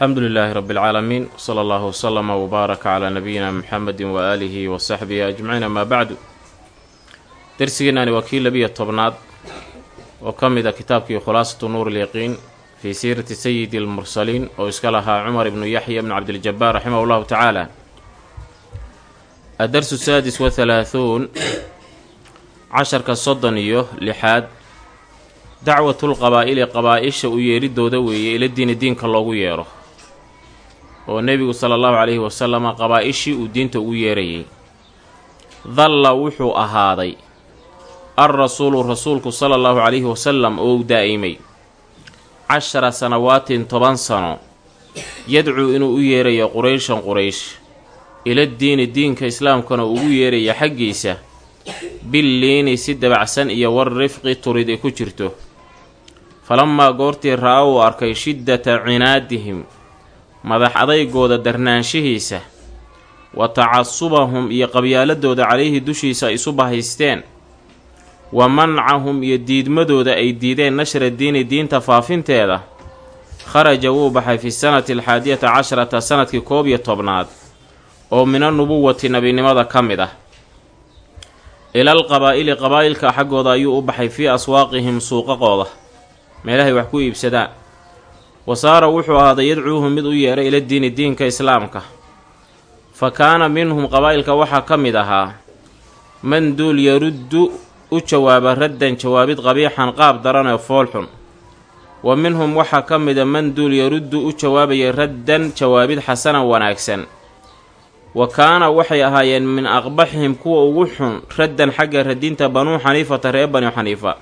alxamdu lilaahi rabbi اlcaalamiin wsala allahu wslama wbaaraka calaa nabiyina muxamedi waaalihi wa saxbihi ajmaciin amaa bacdu. Dersigeenani waa kii labiyo tobnaad oo ka mid a kitaabkii khulaasatu nuur ilyaqiin fii siirati sayidi almursaliin oo iska lahaa cumar ibnu yaxya bnu cabdiljabaar raximah llahu tacaala. Addarsu saadis wa halaahuun casharka soddon iyo lixaad dacwatul qabaa'ili qabaa-isha u yeedhidooda weeye ila diini diinka loogu yeedho oo nebigu sala allahu calayhi wasalama qabaa-ishii uu diinta ugu yeerayay. Dalla wuxuu ahaaday al rasuulu rasuulku sala allahu calayhi wasalam oo u daa'imay cashara sanawaatin toban sano yadcuu inuu u yeerayo qurayshan quraysh ila diini diinka islaamkana ugu yeeraya xaggiisa billiini si dabacsan iyo war rifqi turid ay ku jirto. Falamaa goortii ra'a uu arkay shiddata cinaadihim madax adaygooda darnaanshihiisa wa tacasubahum iyo qabyaaladooda calayhi dushiisa ay isu bahaysteen wa mancahum iyo diidmadooda ay diideen nashra diini diinta faafinteeda kharaja wuu baxay fi sanati alxaadiyata casharata sannadkii koob iyo tobnaad oo mina nubuwati nebinimada ka mid ah. Ilal qabaa'ili qabaa'ilka xaggooda ayuu u baxay fii aswaaqihim suuqaqooda. Meelahay wax ku iibsadaan wa saara wuxuu ahaaday yadcuuhum mid u yeedha ila diini diinka islaamka. Fa kaana minhum qabaa'ilka waxaa ka mid ahaa man duul yaruddu u jawaaba raddan jawaabid qabiixan qaab daran ee foolxun wa minhum waxaa ka mida man duul yaruddu u jawaabaya raddan jawaabid xasanan wanaagsan. Wa kaana waxay ahaayeen min aqbaxihim kuwa ugu xun raddan xagga radinta banuu xaniifata reer bani xaniifa.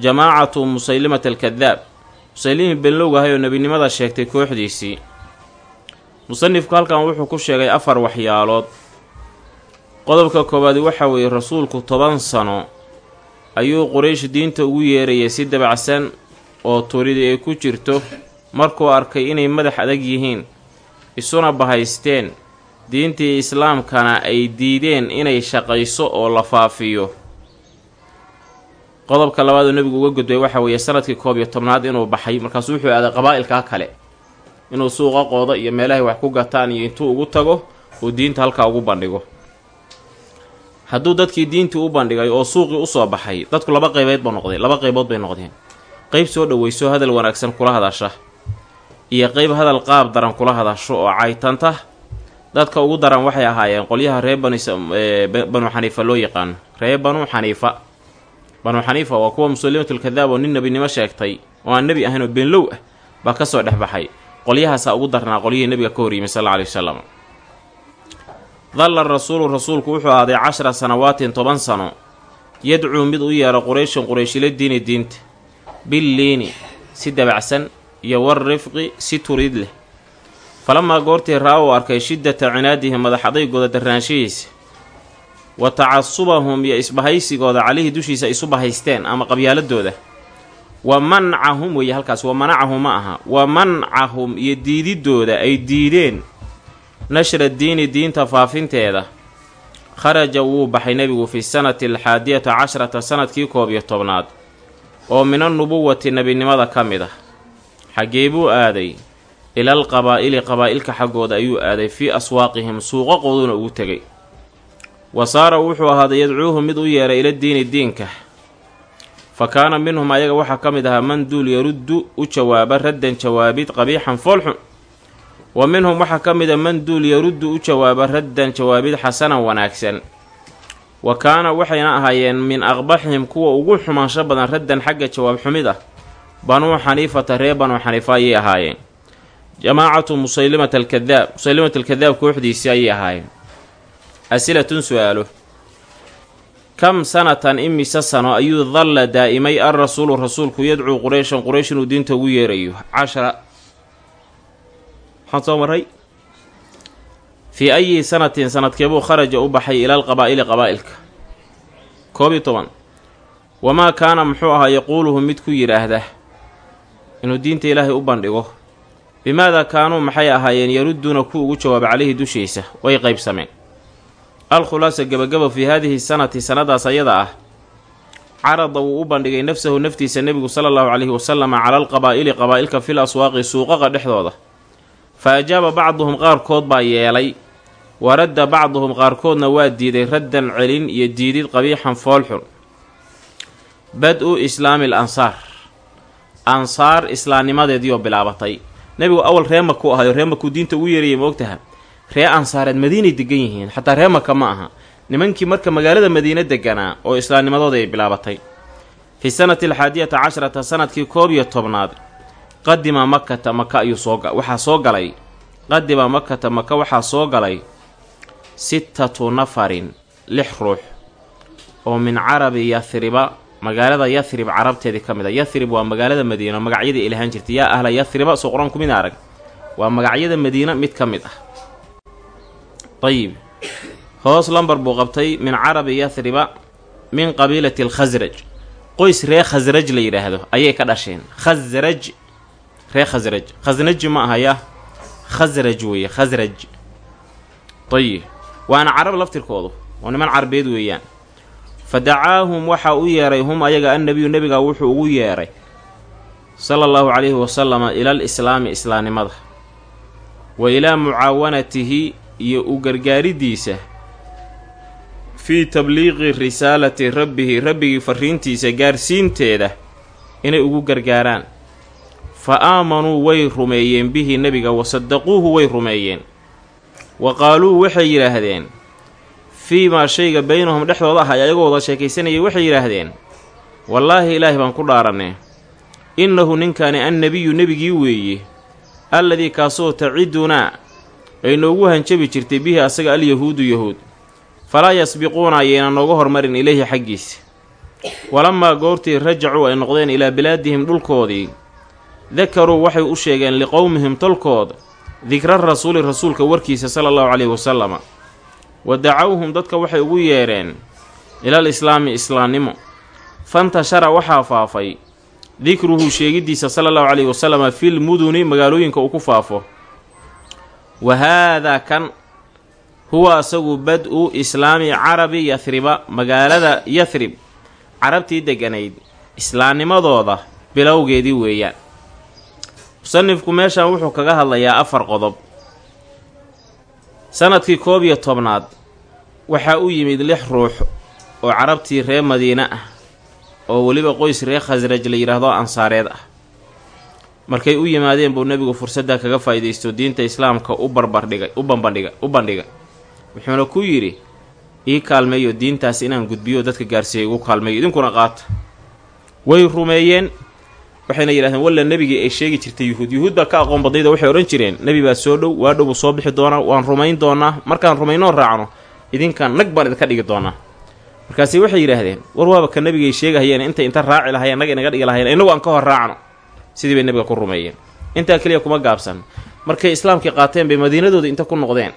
Jamaacatu musaylimata alkadaab musaylimii benlowgahay oo nebinimada sheegtay kooxdiisii. Musanifku halkan wuxuu ku sheegay afar waxyaalood. Qodobka koowaadi waxa weeye rasuulku toban sano ayuu quraysh diinta ugu yeerayay si dabacsan oo turidi ay ku jirto markuu arkay inay madax adag yihiin isuna bahaysteen. Diintii islaamkana ay diideen inay shaqayso oo la faafiyo qodobka labaad oo nebigu uga gudbay waxa weeye sannadkii koob iyo tobnaad inuu baxay. Markaasuu wuxuu aaday qabaa'ilkaa kale. Inuu suuqa qooda iyo meelahay wax ku gataan iyo intuu ugu tago uu diinta halkaa ugu bandhigo. Hadduu dadkii diintii u bandhigay oo suuqii u soo baxay dadku laba qaybeed ba noqdeen laba qaybood bay noqdeen. Qayb soo dhoweyso hadal wanaagsan kula hadasha. Iyo qayb hadal qaab daran kula hadasho oo caytanta. Dadka ugu daran waxay ahaayeen qolyaha reer banu xaniifa loo yaqaano reer banuu xaniifa banuu xaniifa waa kuwa musalimatulkadaab oo nin nebinimo sheegtay oo aan nebi ahayn oo beenlow ah baa ka soo dhex baxay qolyahaasaa ugu darnaa qolyihii nebiga ka horyimay sal alla wasalam dalla rasuulu rasuulku wuxuu ahaaday cashara sanawaatin toban sano. Yadcuu mid u yeedha qurayshan qurayshila diini diinta. Billiini si dabacsan iyo war rifqi si turiid leh. Falamaa goortii raa uu arkay shiddata cinaadihim madax adaygooda darnaanshihiisa wa tacasubahum iyo isbahaysigooda calihii dushiisa isu bahaysteen ama qabyaaladooda. Wa mancahum weeye halkaas wa manacahum ma aha wa mancahum iyo diididooda ay diideen nashra diini diinta faafinteeda. Kharaja wuu baxay nebigu fi sanati alxaadiyata casharata sannadkii koob iyo tobnaad oo mina nubuwati nebinimada ka mid ah. Xaggee buu aaday ilal qabaa'ili qabaa'ilka xaggooda ayuu aaday fii aswaaqihim suuqaqooduna ugu tegay wa saara wuxuu ahaaday yadcuuhu mid u yeeray ila diini diinka. Fa kaana minhum ayaga waxaa ka mid ahaa man duul yaruddu u jawaaba raddan jawaabid qabiixan foolxun wa minhum waxaa ka mid a man duul yaruddu u jawaaba raddan jawaabid xasanan wanaagsan. Wa kaana waxayna ahaayeen min aqbaxihim kuwa ugu xumaansho badan raddan xagga jawaab xumid ah banuu xaniifata reer banuu xaniifa ayay ahaayeen. Jamaacatu musaylimata alkadaab musaylimata alkadaab kooxdiisii ayay ahaayeen asilatun su'aalo. Kam sanatan imise sano ayuu dalla daa'imay al rasuulku yadcuu qurayshan quraysh inuu diinta ugu yeerayo. Cashara. Maxaan soo maray fii ayi sanatin sanadkeebuu kharaja u baxay ilal qabaa'ili qabaa'ilka. Koob iyo toban. Wamaa kaana muxuu ahaa yaquuluhu mid ku yidhaahda inuu diinta ilaahay u bandhigo. Bimaadaa kaanuu maxay ahaayeen yarudduuna ku ugu jawaaba calayhi dushiisa. Way qaybsameen alkhulaasa gebagaba fii haadihi sanati sanadaas ayada ah. Carada wuu u bandhigay nafsahu naftiisa nebigu sala allahu calayhi wasalama cala alqabaa'ili qabaa'ilka fil aswaaqi suuqaqa dhexdooda. Fa ajaaba bacduhum qaarkood baa yeelay. Wa radda bacduhum qaarkoodna waa diiday raddan celin iyo diidid qabiixan foolxun bad-u islaami l ansaar ansaar islaamnimadeediioo bilaabatay. Nebigu awal ree maku ahayo ree makuu diinta ugu yeerayay ma ogtaha ree ansaareed madiinay degan yihiin xataa ree maka ma aha. Nimankii marka magaalada madiine deganaa oo islaamnimadooda ay bilaabatay. Fi sanati alxaadiyata casharata sannadkii koob iyo tobnaad qadima makata maka ayuu soo waxaa soo galay. Qadima makata maka waxaa soo galay sittatu nafarin lix ruux oo min carabi yathriba magaalada yathrib carabteedii ka mid a yathrib waa magaalada madiina magacyadii ay lahaan jirtay. Yaa ahla yathriba soo qur'aanku mid arag waa magacyada madiina mid ka mid ah ayib hoos lambar buu qabtay min carabi yathriba min qabiilati alkhasraj qoys ree khasraj la yidhaahdo ayay ka dhasheen khasraj ree khasraj khasnaji ma ahaya khasraj weeye khasraj ayib waana carab laftirkoodu oo niman carabeed weeyaan fa dacaahum waxaa u yeeray hum ayaga annabiyu nebiga wuxuu ugu yeeray sala allahu calayhi wasalama ilal islaami islaamnimada wa ilaa mucaawanatihi iyo u gargaaridiisa fii tabliiqi risaalati rabbihi rabbigii farriintiisa gaarsiinteeda inay ugu gargaaraan. Fa aamanuu way rumeeyeen bihi nebiga wa sadaquuhu way rumeeyeen. Wa qaaluu waxay yidhaahdeen fii maa shayga baynahum dhexdooda ahay ayagoo wada sheekaysanayay waxay yidhaahdeen. Wallaahi ilaahi baan ku dhaarannee innahu ninkani annebiyu nebigii weeye alladii kaasoo tacidunaa ay noogu hanjabi jirtay bihi asaga alyahuudu yahuud. Falaa yasbiquuna ayayna nooga hormarin ilayhi xaggiisa. Walamaa goortii rajacuu ay noqdeen ilaa bilaadihim dhulkoodii. Dakaruu waxay u sheegeen liqowmihim tolkood dikra rasuuli rasuulka warkiisa sala allahu caleyhi wasalama wa dacawhum dadka waxay ugu yeedheen ilal islaami islaamnimo. Fantashara waxaa faafay dikruhu sheegiddiisa sala allahu caleyhi wasalama fil muduni magaalooyinka uu ku faafo wa haadaa kan huwa asagu bad-u islaami carabi yathriba magaalada yathrib carabtii degganayd islaamnimadooda bilowgeedii weeyaan. Musanifku meeshan wuxuu kaga hadlayaa afar qodob. Sanadkii koob iyo tobnaad waxaa u yimid lix ruux oo carabtii reer madiine ah oo weliba qoys reer khasraj la yidhaahdo ansaareed ah markay u yimaadeen buu nebigu fursadda kaga faa'iidaysto diinta islaamka u barbardhigay u bambandhiga u bandhiga. Wuxuuna ku yidhi ii kaalmeeyo diintaas inaan gudbiyo dadka gaarsiiyay igu kaalmeeyo. Idinkuna qaata way rumeeyeen waxayna yidhahdeen walla nebigii ay sheegi jirtay yuhuud. Yuhuud baa ka aqoon badnayda waxay odhan jireen nebi baa soo dhow waa dhowbuu soo bixi doonaa waan rumayn doonaa. Markaan rumaynoo raacno idinkan nag baan idinka dhigi doonaa. Markaasi waxay yidhaahdeen war waaba ka nebigay sheegahayeen intay inta raaci lahayeen naga inaga dhigi lahayeen innagu aan ka hor raacno sidii bay nebiga ku rumeeyeen. Intaa keliya kuma gaabsan. Markay islaamkii qaateen bay madiinadooda inta ku noqdeen.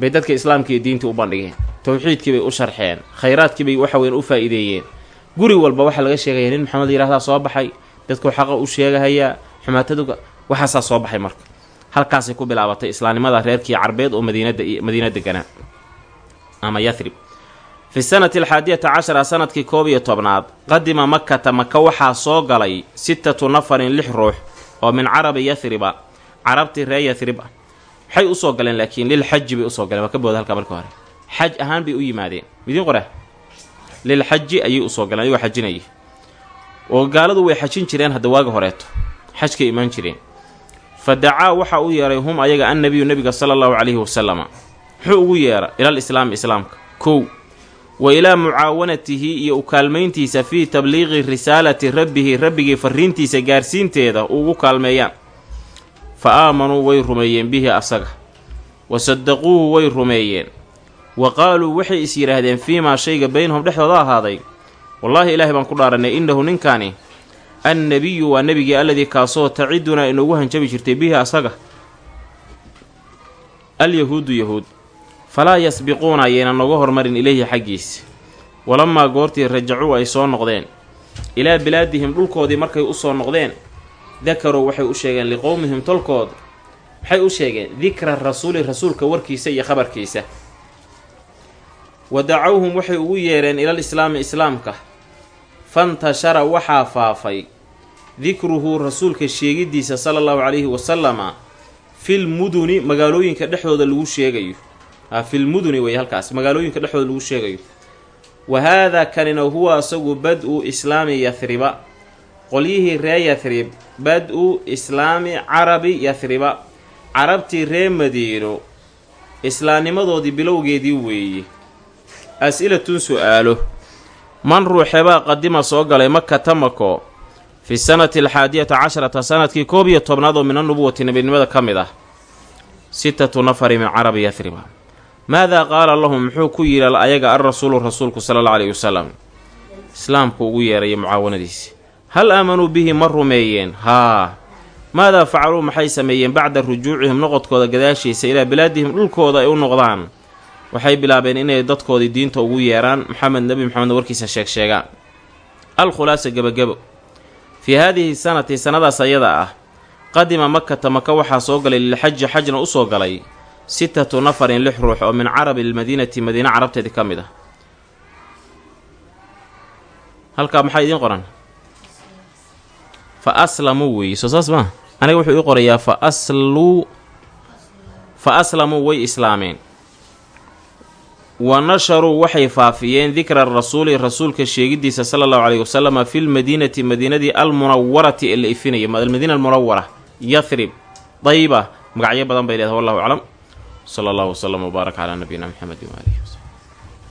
Bay dadka islaamkiiyo diintii u bandhigeen. Towxiidkii bay u sharxeen. Khayraadkii bay waxa weyn u faa'iideeyeen. Guri walba waxaa laga sheegaya nin maxamed yihahdaa soo baxay. Dadku xaqa u sheegahayaa xumaataduga waxaasaa soo baxay marka. Halkaasay ku bilaabatay islaamnimada reerkii carbeed oo madiinada madiina deganaa ama yathrib fi sanati alxaadiyata cashara sannadkii koob iyo tobnaad qadima makata maka waxaa soo galay sittatu nafarin lix ruux oo min carabi yathriba carabtii ree yathrib ah. Waxay u soo galeen laakiin lil xaji bay u soo galeen. Waa ka booda halkaa marka hore. Xaj ahaan bay u yimaadeen. Midiin qora lil xaji ayay u soo galeen ayagoo xajinaya oo gaaladu way xajin jireen hadda waaga horeeto. Xajkay imaan jireen. Fa dacaa waxaa u yeeray hum ayaga annabiyu nebiga sala allahu calayhi wasalama muxuu ugu yeera ilal islaami islaamka. Kow wa ilaa mucaawanatihi iyo u kaalmayntiisa fii tabliiqi risaalati rabbihi rabbigii farriintiisa gaarsiinteeda ugu kaalmeeyaan. Fa aamanuu way rumeeyeen bihi asaga. Wa sadaquuhu way rumeeyeen. Wa qaaluu waxay is yidhaahdeen fii maa shayga baynahum dhexdooda ahaaday. Wallaahi ilaahay baan ku dhaarannay innahu ninkani annebiyu waa nebigii alladii kaasoo tacidunaa inoogu hanjabi jirtay bihi asaga. Alyahuudu yahuud falaa yasbiquuna ayayna noga hormarin ilayhi xaggiisa walamaa goortii rajacuu ay soo noqdeen. Ilaa bilaadihim dhulkoodii markay u soo noqdeen dakaruu waxay u sheegeen liqowmihim tolkood. Waxay u sheegeen dikra rasuuli rasuulka warkiisa iyo khabarkiisa. Wa dacawhum waxay ugu yeedheen ilal islaami islaamka. Fantashara waxaa faafay dikruhu rasuulka sheegiddiisa sala allahu calayhi wasalama fil muduni magaalooyinka dhexdooda lagu sheegayo filmuduni wey halkaas. Magaalooyinka dhexdooda lagu sheegayo. Wa haadaa kanina huwa asagu bad-u islaami yathriba qolyihii ree yathrib bad-u islaami carabi yathriba carabtii ree madiino islaamnimadoodii bilowgeedii weeye as-ilatun su'aalo. Man ruuxebaa qadima soo galay makata mako fi sanati alxaadiyata casharata sannadkii koob iyo tobnaad oo min anubuwati nebinimada ka mid ah. Sitatu nafari min carabi yathriba maadaa qaala lahum muxuu ku yidhi ayaga alrasuulu rasuulku sala alla alayhi wasalam islaamku ugu yeeraya mucaawanadiisi hal aamanuu bihi ma rumeeyeen? Haa. Maadaa facaluu maxay sameeyeen? Bacda rujuucihim noqodkooda gadaashiisa ilaa bilaadihim dhulkooda ay u noqdaan. Waxay bilaabeen inay dadkoodii diinta ugu yeeraan maxamed nebi maxamedna warkiisa sheeg sheegaan al khulaasa gebagebo. Fii haadihi sanati sanadaas ayada ah qadima makata maka waxaa soo galay lilxaji xajna u soo galay sitatu nafarin lix ruux oo min carabi lmadiinati madiine carabteedii ka mid ah. Halkaa maxaa idiin qoran fa aslamuu weeye soo saas maa aniga wuxuu ii qorayaa fa asluu fa aslamuu way islaameen. Wa nasharuu waxay faafiyeen dikra rasuuli rasuulka sheegiddiisa sala allahu caleyhi wasalama fi lmadiinati madiinadii almunawarati ee la ifinaya almadiina almunawara yathrib dayba magacyo badan bay leedahay wallahu aclam sala allahu wasalam wbaarak calaa nabiyina mxamedi waalihi wsl